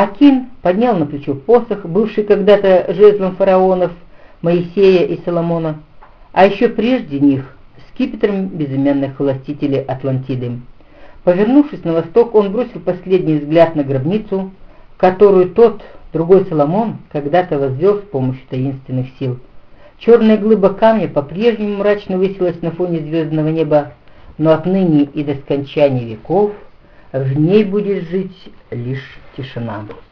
Акин поднял на плечо посох, бывший когда-то жезлом фараонов Моисея и Соломона, а еще прежде них скипетром безымянных властителей Атлантиды. Повернувшись на восток, он бросил последний взгляд на гробницу, которую тот, другой Соломон, когда-то возвел с помощью таинственных сил. Черная глыба камня по-прежнему мрачно высилась на фоне звездного неба, но отныне и до скончания веков в ней будет жить лишь 确实难不。